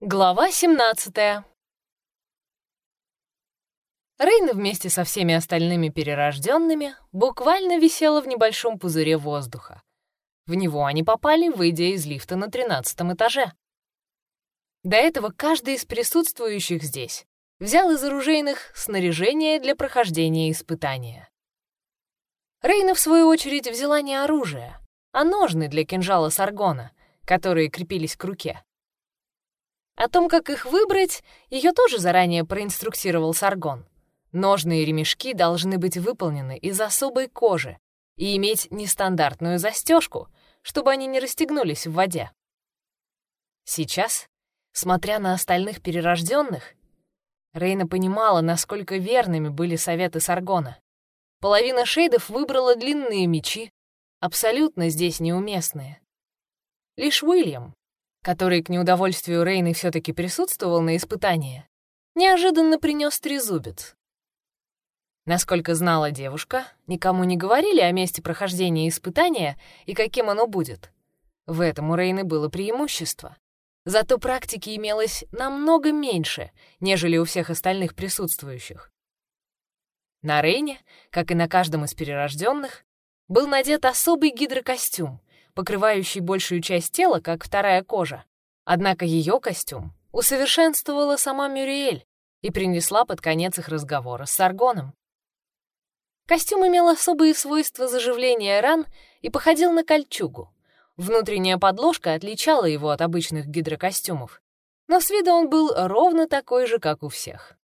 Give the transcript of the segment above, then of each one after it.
Глава 17 Рейна вместе со всеми остальными перерожденными буквально висела в небольшом пузыре воздуха. В него они попали, выйдя из лифта на тринадцатом этаже. До этого каждый из присутствующих здесь взял из оружейных снаряжение для прохождения испытания. Рейна, в свою очередь, взяла не оружие, а ножны для кинжала Саргона, которые крепились к руке. О том, как их выбрать, ее тоже заранее проинструктировал Саргон. Ножные ремешки должны быть выполнены из особой кожи и иметь нестандартную застежку, чтобы они не расстегнулись в воде. Сейчас, смотря на остальных перерожденных, Рейна понимала, насколько верными были советы Саргона. Половина шейдов выбрала длинные мечи, абсолютно здесь неуместные. Лишь Уильям, который к неудовольствию Рейны все таки присутствовал на испытании, неожиданно принес трезубец. Насколько знала девушка, никому не говорили о месте прохождения испытания и каким оно будет. В этом у Рейны было преимущество. Зато практики имелось намного меньше, нежели у всех остальных присутствующих. На Рейне, как и на каждом из перерожденных, был надет особый гидрокостюм, покрывающий большую часть тела, как вторая кожа. Однако ее костюм усовершенствовала сама Мюриэль и принесла под конец их разговора с Саргоном. Костюм имел особые свойства заживления ран и походил на кольчугу. Внутренняя подложка отличала его от обычных гидрокостюмов, но с виду он был ровно такой же, как у всех.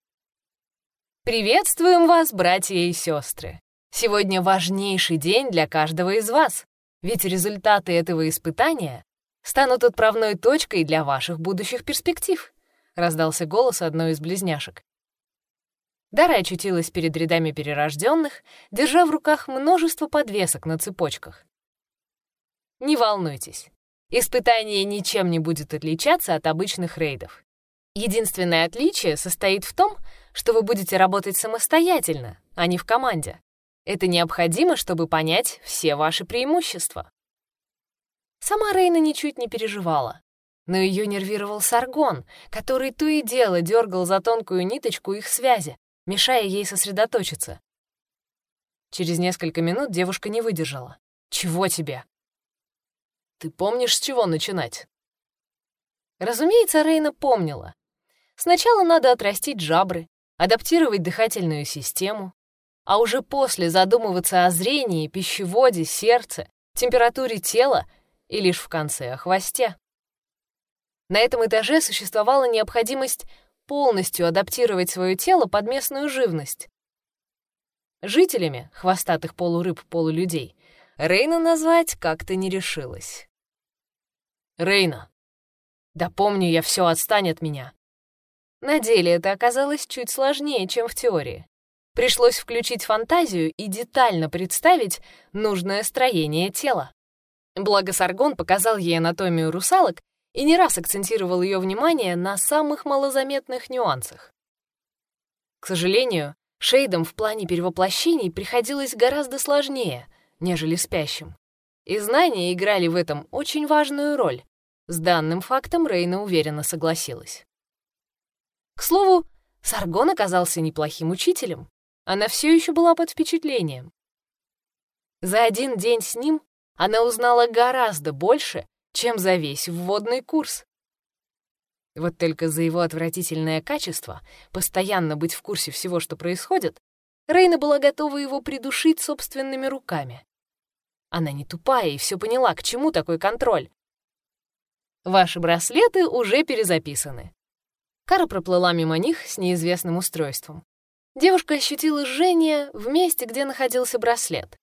«Приветствуем вас, братья и сестры! Сегодня важнейший день для каждого из вас. Ведь результаты этого испытания станут отправной точкой для ваших будущих перспектив», — раздался голос одной из близняшек. Дара очутилась перед рядами перерожденных, держа в руках множество подвесок на цепочках. «Не волнуйтесь, испытание ничем не будет отличаться от обычных рейдов. Единственное отличие состоит в том, что вы будете работать самостоятельно, а не в команде. Это необходимо, чтобы понять все ваши преимущества. Сама Рейна ничуть не переживала. Но ее нервировал Саргон, который то и дело дергал за тонкую ниточку их связи, мешая ей сосредоточиться. Через несколько минут девушка не выдержала. «Чего тебе?» «Ты помнишь, с чего начинать?» Разумеется, Рейна помнила. Сначала надо отрастить жабры, адаптировать дыхательную систему, а уже после задумываться о зрении, пищеводе, сердце, температуре тела и лишь в конце о хвосте. На этом этаже существовала необходимость полностью адаптировать свое тело под местную живность. Жителями хвостатых полурыб-полулюдей Рейна назвать как-то не решилась. «Рейна, да помню я, все отстань от меня». На деле это оказалось чуть сложнее, чем в теории. Пришлось включить фантазию и детально представить нужное строение тела. Благо Саргон показал ей анатомию русалок и не раз акцентировал ее внимание на самых малозаметных нюансах. К сожалению, шейдам в плане перевоплощений приходилось гораздо сложнее, нежели спящим. И знания играли в этом очень важную роль. С данным фактом Рейна уверенно согласилась. К слову, Саргон оказался неплохим учителем. Она все еще была под впечатлением. За один день с ним она узнала гораздо больше, чем за весь вводный курс. Вот только за его отвратительное качество, постоянно быть в курсе всего, что происходит, Рейна была готова его придушить собственными руками. Она не тупая и все поняла, к чему такой контроль. Ваши браслеты уже перезаписаны. Кара проплыла мимо них с неизвестным устройством девушка ощутила жжение в месте, где находился браслет.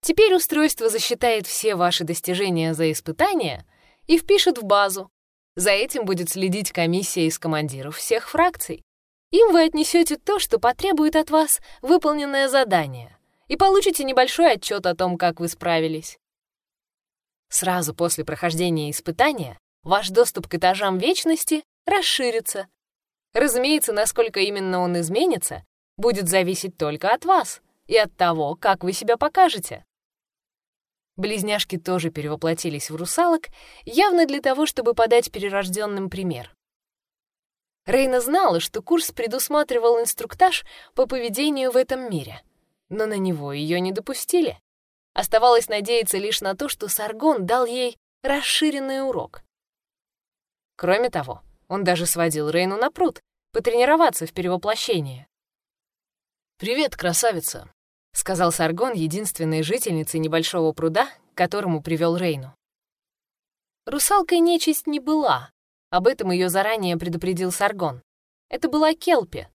Теперь устройство засчитает все ваши достижения за испытания и впишет в базу. За этим будет следить комиссия из командиров всех фракций. Им вы отнесете то, что потребует от вас выполненное задание, и получите небольшой отчет о том, как вы справились. Сразу после прохождения испытания ваш доступ к этажам вечности расширится, Разумеется, насколько именно он изменится, будет зависеть только от вас и от того, как вы себя покажете. Близняшки тоже перевоплотились в русалок, явно для того, чтобы подать перерожденным пример. Рейна знала, что курс предусматривал инструктаж по поведению в этом мире, но на него ее не допустили. Оставалось надеяться лишь на то, что Саргон дал ей расширенный урок. Кроме того, он даже сводил Рейну на пруд, потренироваться в перевоплощении. «Привет, красавица!» — сказал Саргон единственной жительницей небольшого пруда, к которому привел Рейну. Русалкой нечисть не была, об этом ее заранее предупредил Саргон. Это была Келпи.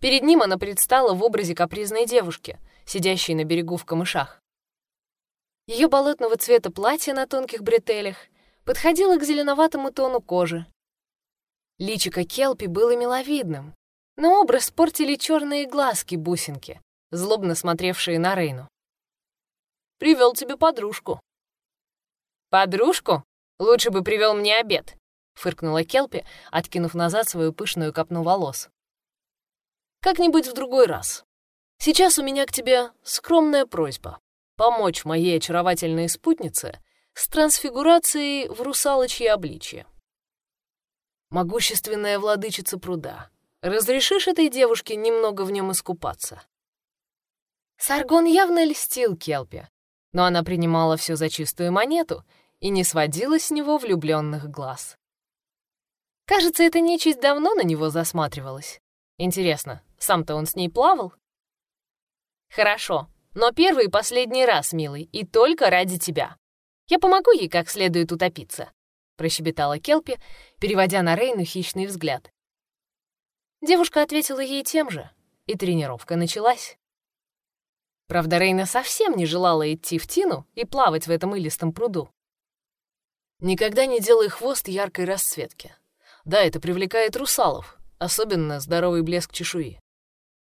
Перед ним она предстала в образе капризной девушки, сидящей на берегу в камышах. Ее болотного цвета платье на тонких бретелях подходило к зеленоватому тону кожи. Личико Келпи было миловидным, но образ портили черные глазки-бусинки, злобно смотревшие на Рейну. «Привел тебе подружку». «Подружку? Лучше бы привел мне обед», фыркнула Келпи, откинув назад свою пышную копну волос. «Как-нибудь в другой раз. Сейчас у меня к тебе скромная просьба — помочь моей очаровательной спутнице с трансфигурацией в русалочье обличье. Могущественная владычица пруда, разрешишь этой девушке немного в нем искупаться?» Саргон явно льстил Келпи, но она принимала все за чистую монету и не сводила с него влюбленных глаз. Кажется, эта нечисть давно на него засматривалась. Интересно, сам-то он с ней плавал? Хорошо, но первый и последний раз, милый, и только ради тебя. Я помогу ей как следует утопиться, прощебетала Келпи, переводя на Рейну хищный взгляд. Девушка ответила ей тем же, и тренировка началась. Правда, Рейна совсем не желала идти в Тину и плавать в этом илистом пруду. Никогда не делай хвост яркой расцветки. Да, это привлекает русалов, особенно здоровый блеск чешуи.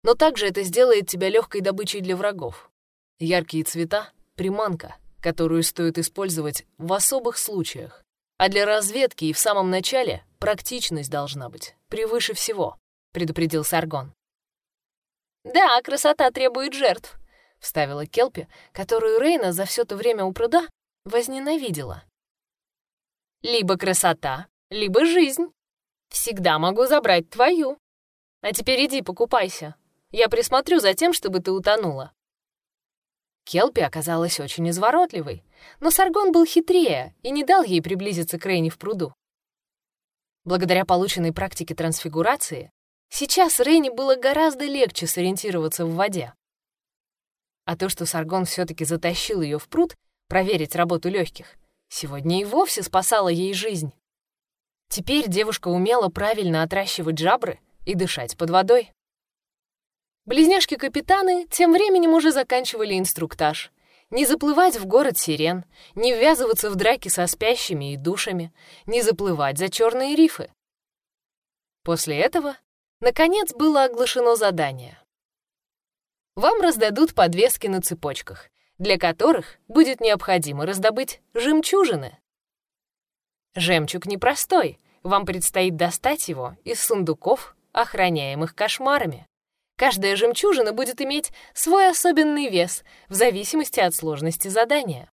Но также это сделает тебя легкой добычей для врагов. Яркие цвета — приманка, которую стоит использовать в особых случаях. А для разведки и в самом начале практичность должна быть превыше всего, предупредил Саргон. Да, красота требует жертв, вставила Келпи, которую Рейна за все то время у пруда возненавидела. Либо красота, либо жизнь. Всегда могу забрать твою. А теперь иди покупайся. Я присмотрю за тем, чтобы ты утонула». Келпи оказалась очень изворотливой, но Саргон был хитрее и не дал ей приблизиться к Рейне в пруду. Благодаря полученной практике трансфигурации, сейчас Рейне было гораздо легче сориентироваться в воде. А то, что Саргон все таки затащил ее в пруд проверить работу легких, сегодня и вовсе спасало ей жизнь. Теперь девушка умела правильно отращивать жабры и дышать под водой. Близняшки-капитаны тем временем уже заканчивали инструктаж. Не заплывать в город сирен, не ввязываться в драки со спящими и душами, не заплывать за черные рифы. После этого, наконец, было оглашено задание. Вам раздадут подвески на цепочках, для которых будет необходимо раздобыть жемчужины. Жемчуг непростой, вам предстоит достать его из сундуков, охраняемых кошмарами. Каждая жемчужина будет иметь свой особенный вес в зависимости от сложности задания.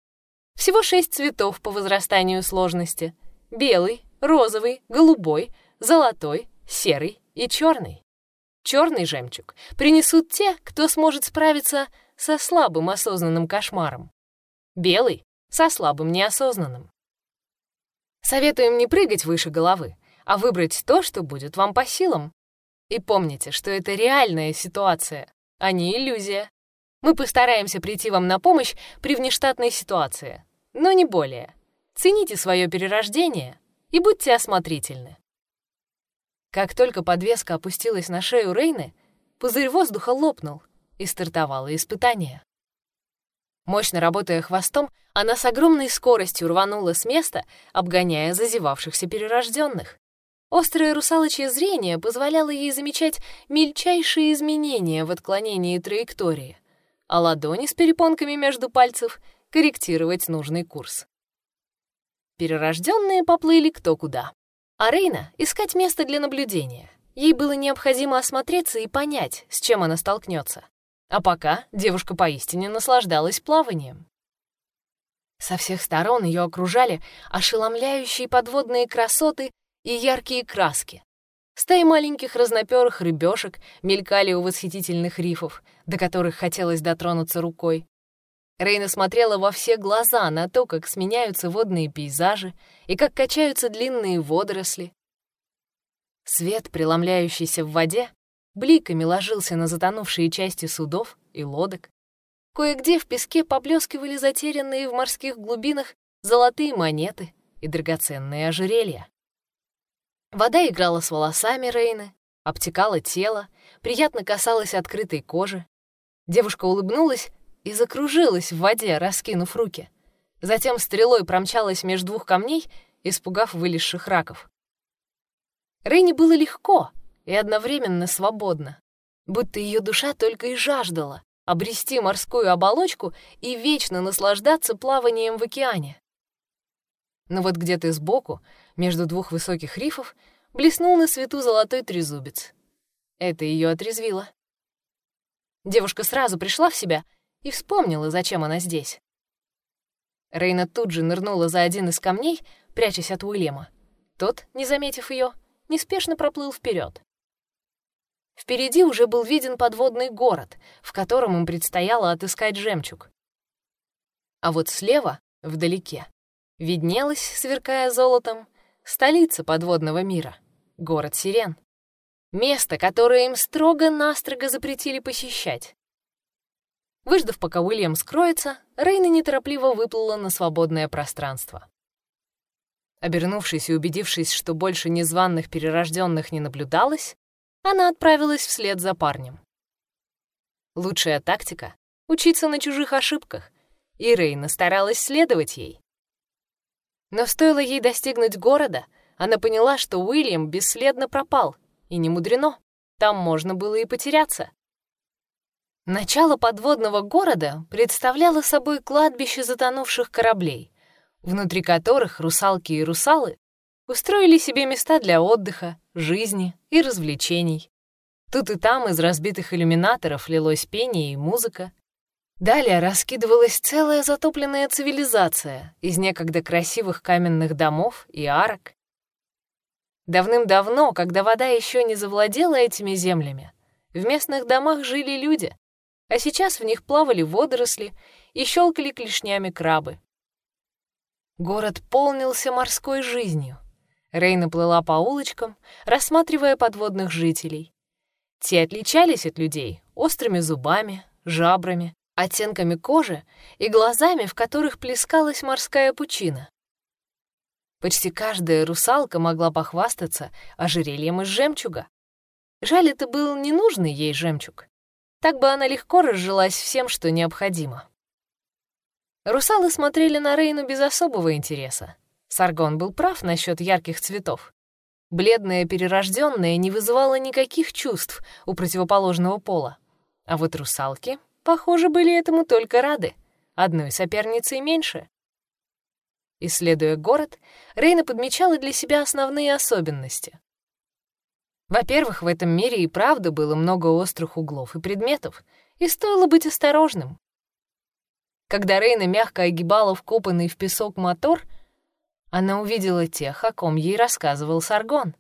Всего шесть цветов по возрастанию сложности. Белый, розовый, голубой, золотой, серый и черный. Черный жемчуг принесут те, кто сможет справиться со слабым осознанным кошмаром. Белый — со слабым неосознанным. Советуем не прыгать выше головы, а выбрать то, что будет вам по силам. И помните, что это реальная ситуация, а не иллюзия. Мы постараемся прийти вам на помощь при внештатной ситуации, но не более. Цените свое перерождение и будьте осмотрительны. Как только подвеска опустилась на шею Рейны, пузырь воздуха лопнул, и стартовало испытание. Мощно работая хвостом, она с огромной скоростью рванула с места, обгоняя зазевавшихся перерожденных. Острое русалочье зрение позволяло ей замечать мельчайшие изменения в отклонении траектории, а ладони с перепонками между пальцев корректировать нужный курс. Перерожденные поплыли кто куда. А Рейна — искать место для наблюдения. Ей было необходимо осмотреться и понять, с чем она столкнется. А пока девушка поистине наслаждалась плаванием. Со всех сторон ее окружали ошеломляющие подводные красоты и яркие краски. Стаи маленьких разноперых рыбешек мелькали у восхитительных рифов, до которых хотелось дотронуться рукой. Рейна смотрела во все глаза на то, как сменяются водные пейзажи и как качаются длинные водоросли. Свет, преломляющийся в воде, бликами ложился на затонувшие части судов и лодок. Кое-где в песке поблескивали затерянные в морских глубинах золотые монеты и драгоценные ожерелья. Вода играла с волосами Рейны, обтекала тело, приятно касалась открытой кожи. Девушка улыбнулась и закружилась в воде, раскинув руки. Затем стрелой промчалась между двух камней, испугав вылезших раков. Рейне было легко и одновременно свободно, будто ее душа только и жаждала обрести морскую оболочку и вечно наслаждаться плаванием в океане. Но вот где-то сбоку, между двух высоких рифов, блеснул на свету золотой трезубец. Это ее отрезвило. Девушка сразу пришла в себя и вспомнила, зачем она здесь. Рейна тут же нырнула за один из камней, прячась от Уильяма. Тот, не заметив ее, неспешно проплыл вперед. Впереди уже был виден подводный город, в котором им предстояло отыскать жемчуг. А вот слева, вдалеке, виднелась, сверкая золотом, столица подводного мира — город Сирен. Место, которое им строго-настрого запретили посещать. Выждав, пока Уильям скроется, Рейна неторопливо выплыла на свободное пространство. Обернувшись и убедившись, что больше незваных перерожденных не наблюдалось, она отправилась вслед за парнем. Лучшая тактика — учиться на чужих ошибках, и Рейна старалась следовать ей. Но стоило ей достигнуть города, она поняла, что Уильям бесследно пропал, и не мудрено, там можно было и потеряться. Начало подводного города представляло собой кладбище затонувших кораблей, внутри которых русалки и русалы устроили себе места для отдыха, жизни и развлечений. Тут и там из разбитых иллюминаторов лилось пение и музыка. Далее раскидывалась целая затопленная цивилизация из некогда красивых каменных домов и арок. Давным-давно, когда вода еще не завладела этими землями, в местных домах жили люди, а сейчас в них плавали водоросли и щелкали клешнями крабы. Город полнился морской жизнью. Рейна плыла по улочкам, рассматривая подводных жителей. Те отличались от людей острыми зубами, жабрами, оттенками кожи и глазами, в которых плескалась морская пучина. Почти каждая русалка могла похвастаться ожерельем из жемчуга. Жаль, это был ненужный ей жемчуг. Так бы она легко разжилась всем, что необходимо. Русалы смотрели на Рейну без особого интереса. Саргон был прав насчет ярких цветов. Бледная перерожденная не вызывала никаких чувств у противоположного пола. А вот русалки, похоже, были этому только рады. Одной соперницей меньше. Исследуя город, Рейна подмечала для себя основные особенности. Во-первых, в этом мире и правда было много острых углов и предметов, и стоило быть осторожным. Когда Рейна мягко огибала вкопанный в песок мотор — она увидела тех, о ком ей рассказывал Саргон.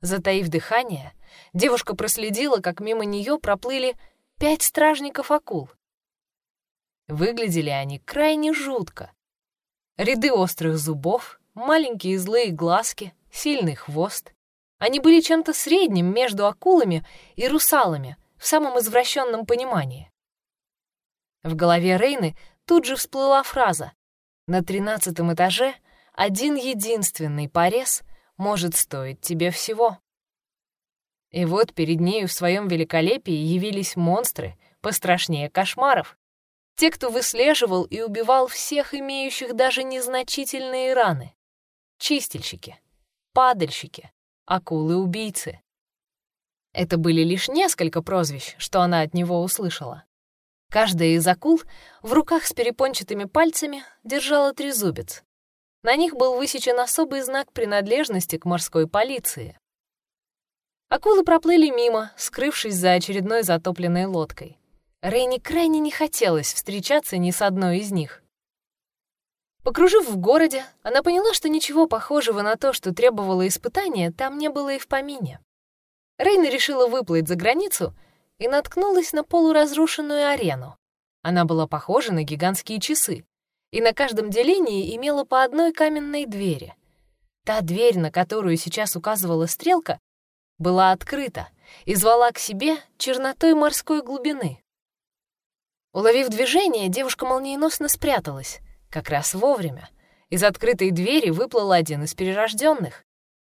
Затаив дыхание, девушка проследила, как мимо нее проплыли пять стражников акул. Выглядели они крайне жутко. Ряды острых зубов, маленькие злые глазки, сильный хвост. Они были чем-то средним между акулами и русалами в самом извращенном понимании. В голове Рейны тут же всплыла фраза «На тринадцатом этаже один единственный порез может стоить тебе всего. И вот перед нею в своем великолепии явились монстры, пострашнее кошмаров. Те, кто выслеживал и убивал всех имеющих даже незначительные раны. Чистильщики, падальщики, акулы-убийцы. Это были лишь несколько прозвищ, что она от него услышала. Каждая из акул в руках с перепончатыми пальцами держала трезубец, на них был высечен особый знак принадлежности к морской полиции. Акулы проплыли мимо, скрывшись за очередной затопленной лодкой. Рейни крайне не хотелось встречаться ни с одной из них. Покружив в городе, она поняла, что ничего похожего на то, что требовало испытания, там не было и в помине. Рейна решила выплыть за границу и наткнулась на полуразрушенную арену. Она была похожа на гигантские часы, и на каждом делении имела по одной каменной двери. Та дверь, на которую сейчас указывала стрелка, была открыта и звала к себе чернотой морской глубины. Уловив движение, девушка молниеносно спряталась, как раз вовремя. Из открытой двери выплыл один из перерожденных.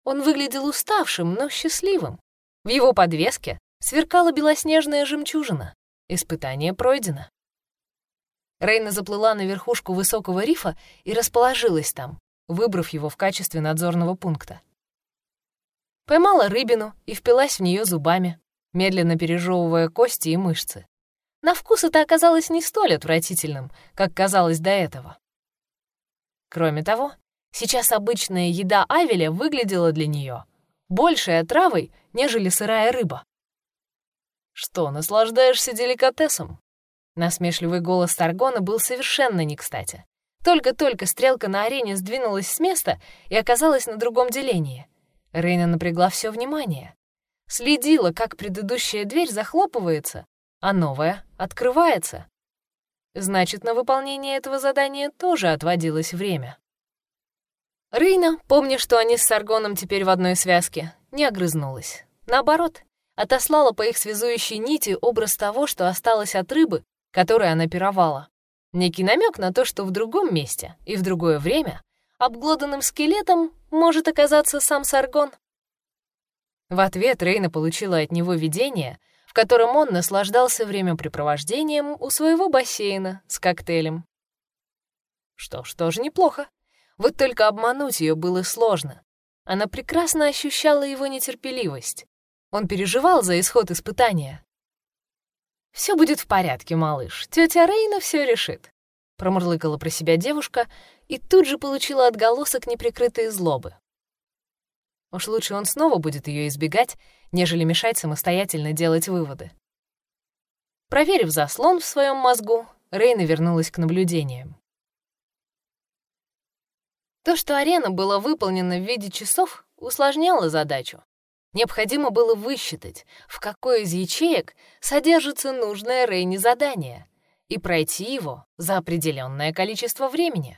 Он выглядел уставшим, но счастливым. В его подвеске сверкала белоснежная жемчужина. Испытание пройдено. Рейна заплыла на верхушку высокого рифа и расположилась там, выбрав его в качестве надзорного пункта. Поймала рыбину и впилась в нее зубами, медленно пережевывая кости и мышцы. На вкус это оказалось не столь отвратительным, как казалось до этого. Кроме того, сейчас обычная еда Авеля выглядела для нее большей отравой, нежели сырая рыба. «Что, наслаждаешься деликатесом?» Насмешливый голос Таргона был совершенно не кстати. Только-только стрелка на арене сдвинулась с места и оказалась на другом делении. Рейна напрягла все внимание. Следила, как предыдущая дверь захлопывается, а новая открывается. Значит, на выполнение этого задания тоже отводилось время. Рейна, помня, что они с Саргоном теперь в одной связке, не огрызнулась. Наоборот, отослала по их связующей нити образ того, что осталось от рыбы, которой она пировала. Некий намек на то, что в другом месте и в другое время обглоданным скелетом может оказаться сам Саргон. В ответ Рейна получила от него видение — в котором он наслаждался времяпрепровождением у своего бассейна с коктейлем. Что ж, тоже неплохо. Вот только обмануть ее было сложно. Она прекрасно ощущала его нетерпеливость. Он переживал за исход испытания. «Все будет в порядке, малыш. Тетя Рейна все решит», — промурлыкала про себя девушка и тут же получила отголосок неприкрытой злобы. Уж лучше он снова будет ее избегать, нежели мешать самостоятельно делать выводы. Проверив заслон в своем мозгу, Рейна вернулась к наблюдениям. То, что арена была выполнена в виде часов, усложняло задачу. Необходимо было высчитать, в какой из ячеек содержится нужное Рейне задание, и пройти его за определенное количество времени.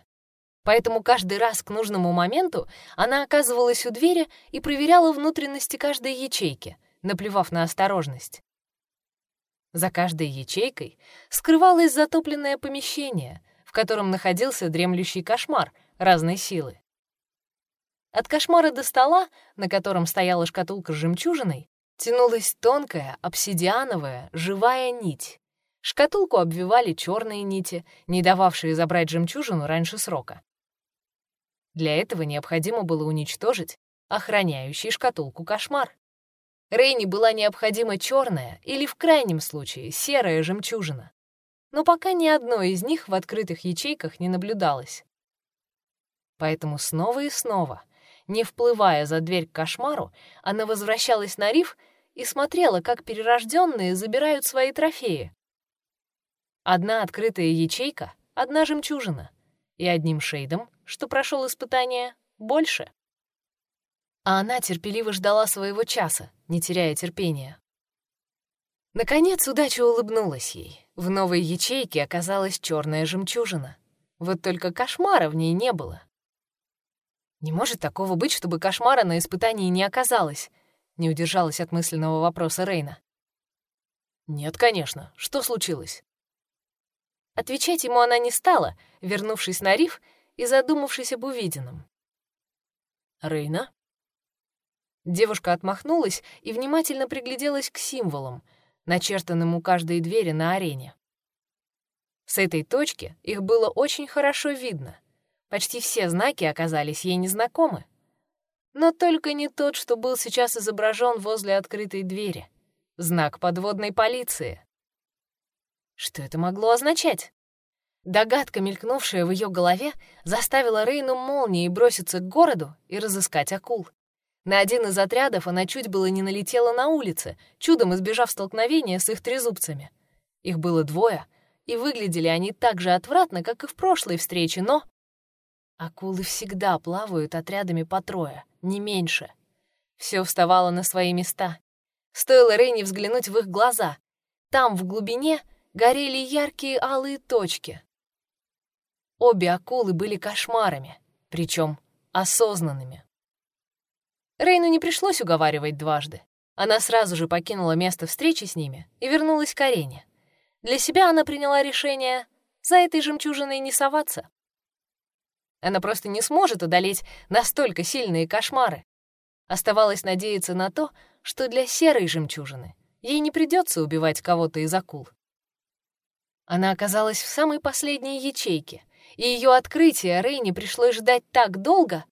Поэтому каждый раз к нужному моменту она оказывалась у двери и проверяла внутренности каждой ячейки, наплевав на осторожность. За каждой ячейкой скрывалось затопленное помещение, в котором находился дремлющий кошмар разной силы. От кошмара до стола, на котором стояла шкатулка с жемчужиной, тянулась тонкая, обсидиановая, живая нить. Шкатулку обвивали черные нити, не дававшие забрать жемчужину раньше срока. Для этого необходимо было уничтожить охраняющий шкатулку кошмар. Рейни была необходима черная или, в крайнем случае, серая жемчужина. Но пока ни одной из них в открытых ячейках не наблюдалось. Поэтому снова и снова, не вплывая за дверь к кошмару, она возвращалась на риф и смотрела, как перерожденные забирают свои трофеи. Одна открытая ячейка — одна жемчужина, и одним шейдом что прошел испытание больше. А она терпеливо ждала своего часа, не теряя терпения. Наконец удача улыбнулась ей. В новой ячейке оказалась черная жемчужина. Вот только кошмара в ней не было. Не может такого быть, чтобы кошмара на испытании не оказалось, не удержалась от мысленного вопроса Рейна. Нет, конечно. Что случилось? Отвечать ему она не стала, вернувшись на риф и задумавшись об увиденном. «Рейна?» Девушка отмахнулась и внимательно пригляделась к символам, начертанным у каждой двери на арене. С этой точки их было очень хорошо видно. Почти все знаки оказались ей незнакомы. Но только не тот, что был сейчас изображен возле открытой двери. Знак подводной полиции. Что это могло означать? Догадка, мелькнувшая в ее голове, заставила Рейну молнией броситься к городу и разыскать акул. На один из отрядов она чуть было не налетела на улице, чудом избежав столкновения с их трезубцами. Их было двое, и выглядели они так же отвратно, как и в прошлой встрече, но... Акулы всегда плавают отрядами по трое, не меньше. Все вставало на свои места. Стоило Рейни взглянуть в их глаза. Там, в глубине, горели яркие алые точки. Обе акулы были кошмарами, причем осознанными. Рейну не пришлось уговаривать дважды. Она сразу же покинула место встречи с ними и вернулась к арене. Для себя она приняла решение за этой жемчужиной не соваться. Она просто не сможет одолеть настолько сильные кошмары. Оставалось надеяться на то, что для серой жемчужины ей не придется убивать кого-то из акул. Она оказалась в самой последней ячейке, и ее открытие Рейне пришлось ждать так долго,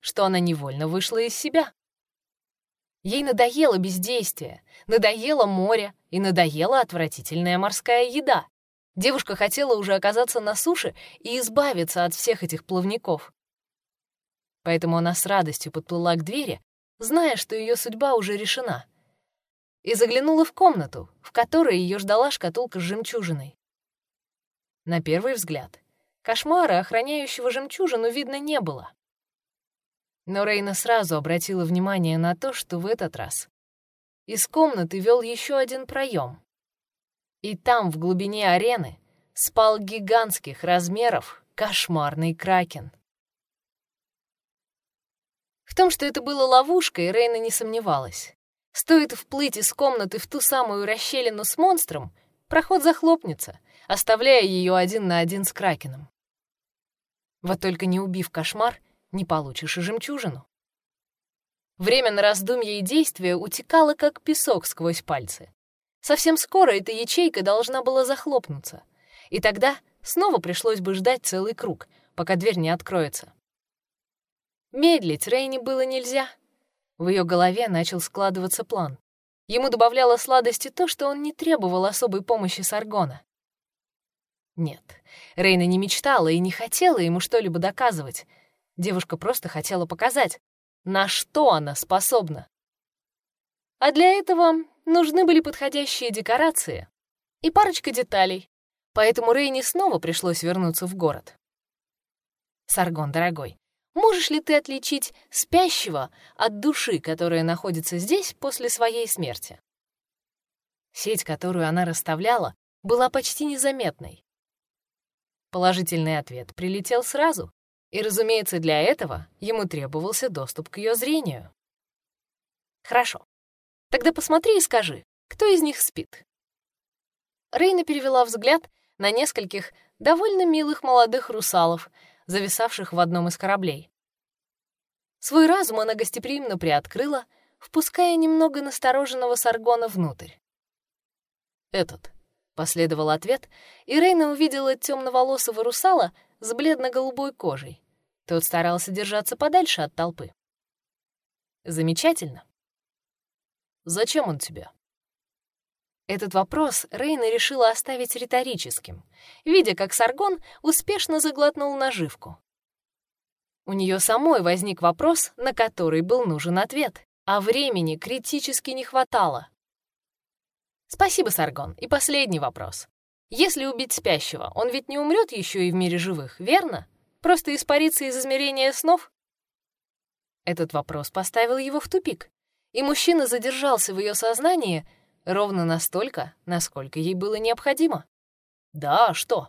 что она невольно вышла из себя. Ей надоело бездействие, надоело море и надоела отвратительная морская еда. Девушка хотела уже оказаться на суше и избавиться от всех этих плавников. Поэтому она с радостью подплыла к двери, зная, что ее судьба уже решена, и заглянула в комнату, в которой ее ждала шкатулка с жемчужиной. На первый взгляд, кошмара, охраняющего жемчужину, видно не было. Но Рейна сразу обратила внимание на то, что в этот раз из комнаты вел еще один проем. И там, в глубине арены, спал гигантских размеров кошмарный кракен. В том, что это было ловушкой, Рейна не сомневалась. Стоит вплыть из комнаты в ту самую расщелину с монстром, проход захлопнется, оставляя ее один на один с кракеном. Вот только не убив кошмар, не получишь и жемчужину. Время на раздумье и действия утекало, как песок сквозь пальцы. Совсем скоро эта ячейка должна была захлопнуться, и тогда снова пришлось бы ждать целый круг, пока дверь не откроется. Медлить Рейни было нельзя. В ее голове начал складываться план. Ему добавляло сладости то, что он не требовал особой помощи Саргона. Нет, Рейна не мечтала и не хотела ему что-либо доказывать — Девушка просто хотела показать, на что она способна. А для этого нужны были подходящие декорации и парочка деталей, поэтому Рейни снова пришлось вернуться в город. Саргон, дорогой, можешь ли ты отличить спящего от души, которая находится здесь после своей смерти? Сеть, которую она расставляла, была почти незаметной. Положительный ответ прилетел сразу, и, разумеется, для этого ему требовался доступ к ее зрению. Хорошо. Тогда посмотри и скажи, кто из них спит. Рейна перевела взгляд на нескольких довольно милых молодых русалов, зависавших в одном из кораблей. Свой разум она гостеприимно приоткрыла, впуская немного настороженного саргона внутрь. «Этот», — последовал ответ, и Рейна увидела темноволосого русала с бледно-голубой кожей. Тот старался держаться подальше от толпы. Замечательно. Зачем он тебе? Этот вопрос Рейна решила оставить риторическим, видя, как Саргон успешно заглотнул наживку. У нее самой возник вопрос, на который был нужен ответ, а времени критически не хватало. Спасибо, Саргон. И последний вопрос. Если убить спящего, он ведь не умрет еще и в мире живых, верно? Просто испарится из измерения снов? Этот вопрос поставил его в тупик, и мужчина задержался в ее сознании ровно настолько, насколько ей было необходимо. Да, что?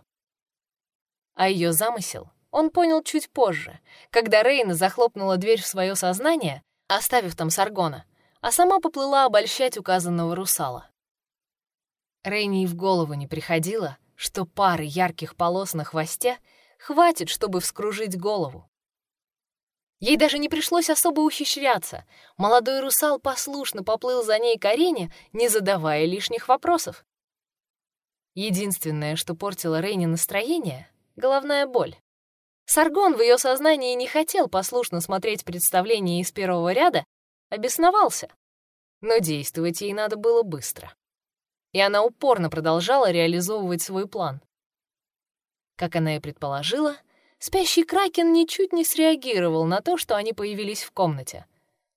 А ее замысел он понял чуть позже, когда Рейна захлопнула дверь в свое сознание, оставив там Саргона, а сама поплыла обольщать указанного русала. Рейни и в голову не приходило, что пары ярких полос на хвосте хватит, чтобы вскружить голову. Ей даже не пришлось особо ухищряться. Молодой русал послушно поплыл за ней к арене, не задавая лишних вопросов. Единственное, что портило Рейни настроение — головная боль. Саргон в ее сознании не хотел послушно смотреть представление из первого ряда, обесновался. Но действовать ей надо было быстро и она упорно продолжала реализовывать свой план. Как она и предположила, спящий Кракен ничуть не среагировал на то, что они появились в комнате.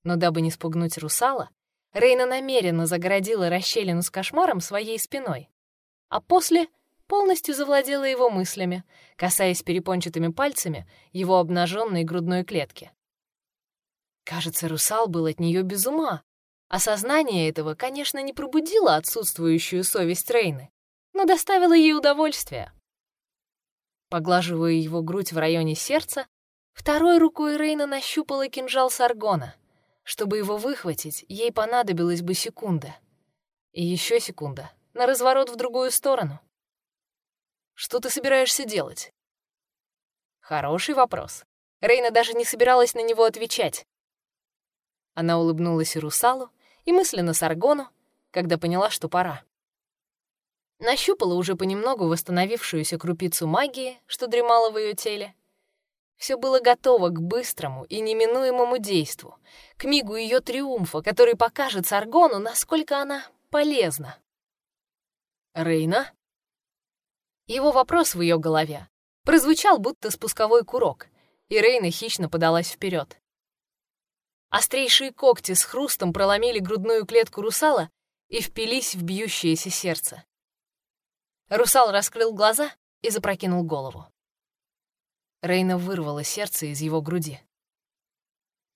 Но дабы не спугнуть русала, Рейна намеренно загородила расщелину с кошмаром своей спиной, а после полностью завладела его мыслями, касаясь перепончатыми пальцами его обнаженной грудной клетки. Кажется, русал был от нее без ума. Осознание этого, конечно, не пробудило отсутствующую совесть Рейны, но доставило ей удовольствие. Поглаживая его грудь в районе сердца, второй рукой Рейна нащупала кинжал Саргона. Чтобы его выхватить, ей понадобилась бы секунда. И еще секунда на разворот в другую сторону. Что ты собираешься делать? Хороший вопрос. Рейна даже не собиралась на него отвечать. Она улыбнулась и русалу, и мысленно Саргону, когда поняла, что пора. Нащупала уже понемногу восстановившуюся крупицу магии, что дремала в ее теле. Все было готово к быстрому и неминуемому действу, к мигу ее триумфа, который покажет Саргону, насколько она полезна. «Рейна?» Его вопрос в ее голове прозвучал, будто спусковой курок, и Рейна хищно подалась вперед. Острейшие когти с хрустом проломили грудную клетку русала и впились в бьющееся сердце. Русал раскрыл глаза и запрокинул голову. Рейна вырвала сердце из его груди.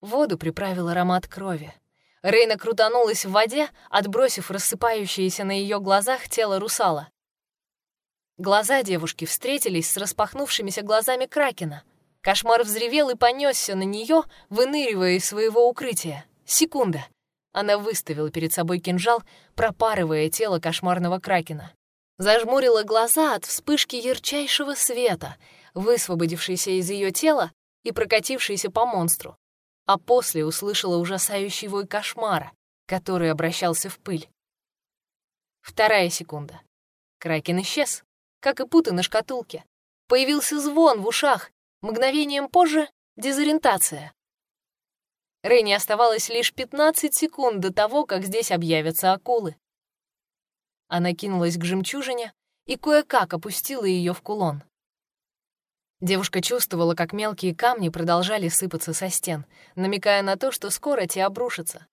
Воду приправил аромат крови. Рейна крутанулась в воде, отбросив рассыпающееся на ее глазах тело русала. Глаза девушки встретились с распахнувшимися глазами Кракена. Кошмар взревел и понесся на нее, выныривая из своего укрытия. Секунда. Она выставила перед собой кинжал, пропарывая тело кошмарного Кракена зажмурила глаза от вспышки ярчайшего света, высвободившейся из ее тела и прокатившейся по монстру, а после услышала ужасающий вой кошмара, который обращался в пыль. Вторая секунда. Кракен исчез, как и путы на шкатулке. Появился звон в ушах, мгновением позже — дезориентация. Рейне оставалось лишь 15 секунд до того, как здесь объявятся акулы. Она кинулась к жемчужине и кое-как опустила ее в кулон. Девушка чувствовала, как мелкие камни продолжали сыпаться со стен, намекая на то, что скоро те обрушатся.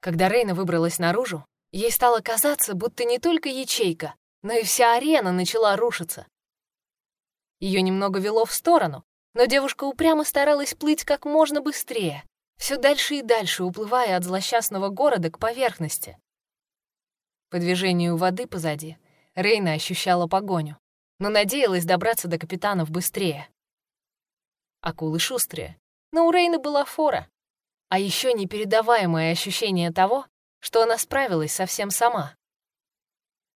Когда Рейна выбралась наружу, ей стало казаться, будто не только ячейка, но и вся арена начала рушиться. Ее немного вело в сторону, но девушка упрямо старалась плыть как можно быстрее, все дальше и дальше уплывая от злосчастного города к поверхности. По движению воды позади Рейна ощущала погоню, но надеялась добраться до капитанов быстрее. Акулы шустрые, но у Рейны была фора, а еще непередаваемое ощущение того, что она справилась совсем сама.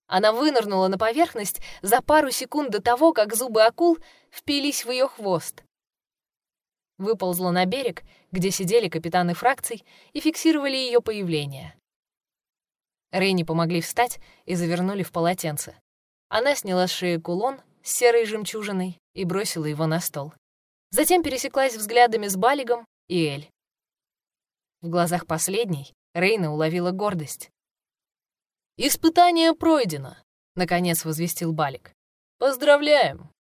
Она вынырнула на поверхность за пару секунд до того, как зубы акул впились в ее хвост. Выползла на берег, где сидели капитаны фракций и фиксировали ее появление. Рейни помогли встать и завернули в полотенце. Она сняла с шеи кулон с серой жемчужиной и бросила его на стол. Затем пересеклась взглядами с Балигом и Эль. В глазах последней Рейна уловила гордость. «Испытание пройдено», — наконец возвестил Балик. «Поздравляем!